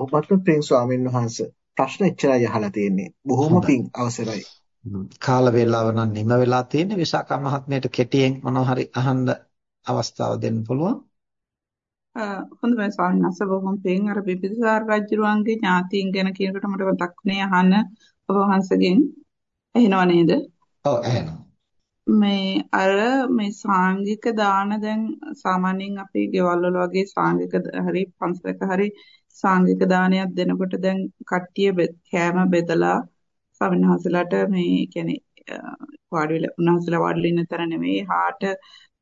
බොහොමත්ම පිං ස්වාමීන් වහන්සේ ප්‍රශ්න එච්චරයි අහලා තියෙන්නේ. බොහොම පිං අවසරයි. කාල වේලාව නම් නිම වෙලා තියෙන්නේ. විශාකා මහත්මියට කෙටියෙන් මොනවා හරි අහන්න අවස්ථාව දෙන්න පුළුවන්. හොඳයි ස්වාමීන් වහන්සේ බොහොම පිං අර බිබිසාර රජුරුවන්ගේ ඥාතීන් ගැන කියනකොට මට මතක් වුණේ අහන්න ඔබ වහන්සේගෙන් ඇහෙනව නේද? ඔව් ඇහෙනවා. මේ අර මේ සාංගික දාන දැන් සාමාන්‍යයෙන් අපි ගෙවල් වල වගේ සාංගික හරි පන්සලක හරි සාංගික දානයක් දෙනකොට දැන් කට්ටිය කෑම බෙදලා ස්වාමින්වහන්සේලාට මේ කියන්නේ වාඩි වෙලා උන්වහන්සේලා වාඩිලා ඉන්න තැන නෙමෙයි හාට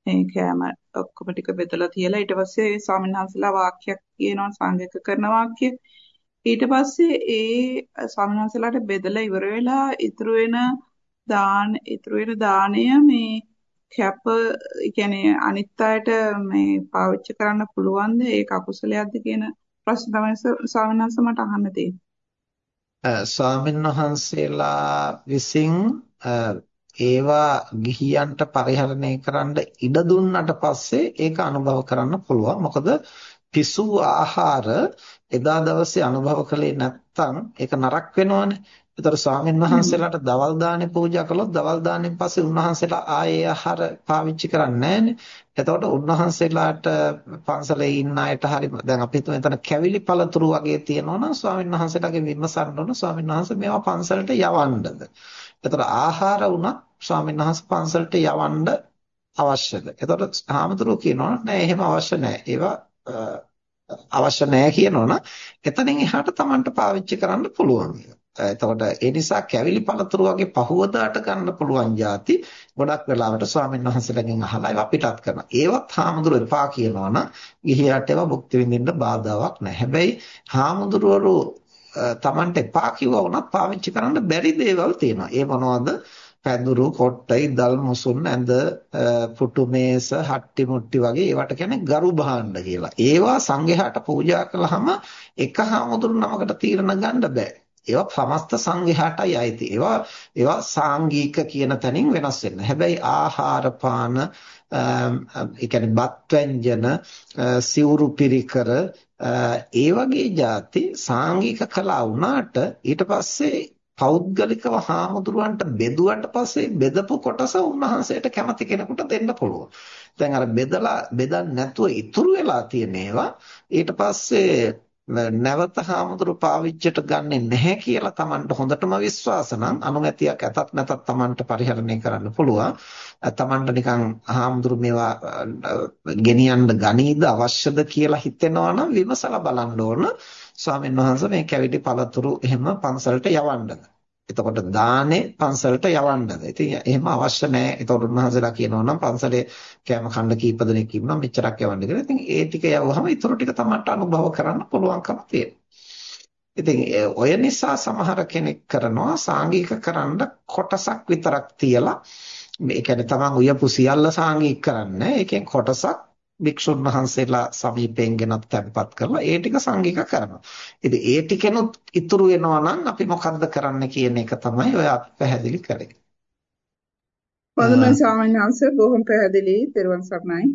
මේ කෑම ඔක්කොම ටික බෙදලා තියලා ඊට පස්සේ ස්වාමින්වහන්සේලා වාක්‍යයක් කියනවා සාංගික කරන වාක්‍ය. ඊට පස්සේ ඒ ස්වාමින්වහන්සේලාට බෙදලා ඉවර වෙලා ඉතුරු වෙන දාන ඉතුරු වෙන දාණය මේ කැප කියන්නේ අනිත් අයට මේ පාවිච්චි කරන්න පුළුවන්ද ඒක අකුසලයක්ද කියන ප්‍රශ්න තමයි ස්වාමීන් වහන්සේ මට අහන්න තියෙන්නේ. ස්වාමීන් වහන්සේලා විසින් ඒවා ගිහියන්ට පරිහරණය කරන්න ඉඩ දුන්නට පස්සේ ඒක අනුභව කරන්න පුළුවන්. මොකද පිසු ආහාර එදා දවසේ අනුභව කළේ නැත්නම් ඒක නරක වෙනවනේ. ඒතර ස්වාමීන් වහන්සේලාට දවල් දානේ පූජා කළොත් දවල් දානෙන් පස්සේ උන්වහන්සේලා ආයේ ආහාර පාවිච්චි කරන්නේ නැහනේ. එතකොට උන්වහන්සේලාට පන්සලේ ඉන්න අයට හරි දැන් අපි හිතමු එතන කැවිලි පළතුරු වගේ තියෙනවා නම් ස්වාමීන් වහන්සේලාගේ විමසන්න ඕන ස්වාමීන් වහන්සේ මේවා පන්සලට යවන්නද? එතකොට ආහාර උනත් ස්වාමීන් වහන්සේ පන්සලට යවන්න අවශ්‍යද? එතකොට හාමුදුරුවෝ කියනවා නෑ එහෙම අවශ්‍ය නෑ. ඒවා අවශ්‍ය නැහැ කියනවනම් එතනින් එහාට Tamanට පාවිච්චි කරන්න පුළුවන්. එතකොට ඒ නිසා කැවිලි පළතුරු වගේ පහුවදාට ගන්න පුළුවන් જાති ගොඩක් වෙලාවට ස්වාමීන් වහන්සේලාගෙන් අහලා ඒවා පිටත් කරනවා. ඒවත් හාමුදුරුවෝ එපා කියනවා නම් ගිහියට ඒවා භුක්ති විඳින්න බාධාවක් නැහැ. හැබැයි හාමුදුරුවෝ Tamanට එපා කිව්වා වුණත් පාවිච්චි කරන්න බැරි දේවල් තියෙනවා. ඒ මොනවද? පැදුරු, කොට්ටයි, දල් මුසුන්, ඇඳ, පුටු මේස, හට්ටි මුට්ටි වගේ ඒවට කියන්නේ ගරු භාණ්ඩ කියලා. ඒවා සංඝයාට පූජා කළාම එක හාමුදුරු නමකට තීරණ ගන්න බෑ. ඒවා සමස්ත සංඝයාටයි අයිති. ඒවා ඒවා සාංගික කියන තැනින් වෙනස් වෙන්න. හැබැයි ආහාර පාන ඒ කියන්නේ බත් ව්‍යංජන සිවුරු පිරිකර ඒ වගේ જાති සාංගික කළා වුණාට ඊට පස්සේ පෞද්ගලිකව හාමුදුරුවන්ට බෙදුවට පස්සේ බෙදපු කොටස උන්වහන්සේට කැමති කෙනෙකුට දෙන්න පුළුවන්. දැන් අර බෙදලා බෙදන්න නැතුව ඉතුරු වෙලා තියෙන ඒවා ඊට පස්සේ නැවත හාමුදුරු පාවිච්චියට ගන්නෙ නැහැ කියලා Tamanට හොඳටම විශ්වාස නම් අනුමැතියක් ඇතත් නැතත් Tamanට පරිහරණය කරන්න පුළුවන්. Tamanට නිකන් හාමුදුරු මේවා ගෙනියන්න ගනීද අවශ්‍යද කියලා හිතෙනවා නම් විමසලා බලන්න ඕන. ස්වාමීන් වහන්සේ මේ කැවිටි පළතුරු එහෙම පන්සලට යවන්නද? එතකොට දානේ පන්සලට යවන්නද? ඉතින් එහෙම අවශ්‍ය නැහැ. එතකොට උන්වහන්සේලා කියනවා නම් පන්සලේ කෑම කන්න කීප දෙනෙක් ඉන්නවා මෙච්චරක් යවන්න කියලා. ඉතින් ඒ ටික යවුවහම ඊටු ටික තමන්ට අනුභව කරන්න පුළුවන්කම තියෙනවා. ඉතින් ඔය නිසා සමහර කෙනෙක් කරනවා සාංගික කරන්න කොටසක් විතරක් තියලා මේ කියන්නේ තමන් උයපු සියල්ල සාංගික කරන්නේ. ඒකෙන් කොටසක් භික්ෂුන් වහන්සේලා සමීපයෙන් ගෙනත් තැන්පත් කරලා ඒ ටික සංගීක කරනවා. ඉතින් ඒ ටිකෙනුත් ඉතුරු වෙනවා නම් අපි මොකද්ද කරන්න කියන එක තමයි ඔය පැහැදිලි කරේ. වන්දනා ස්වාමීන් වහන්සේ බොහොම පැහැදිලි. ත්වන් සරණයි.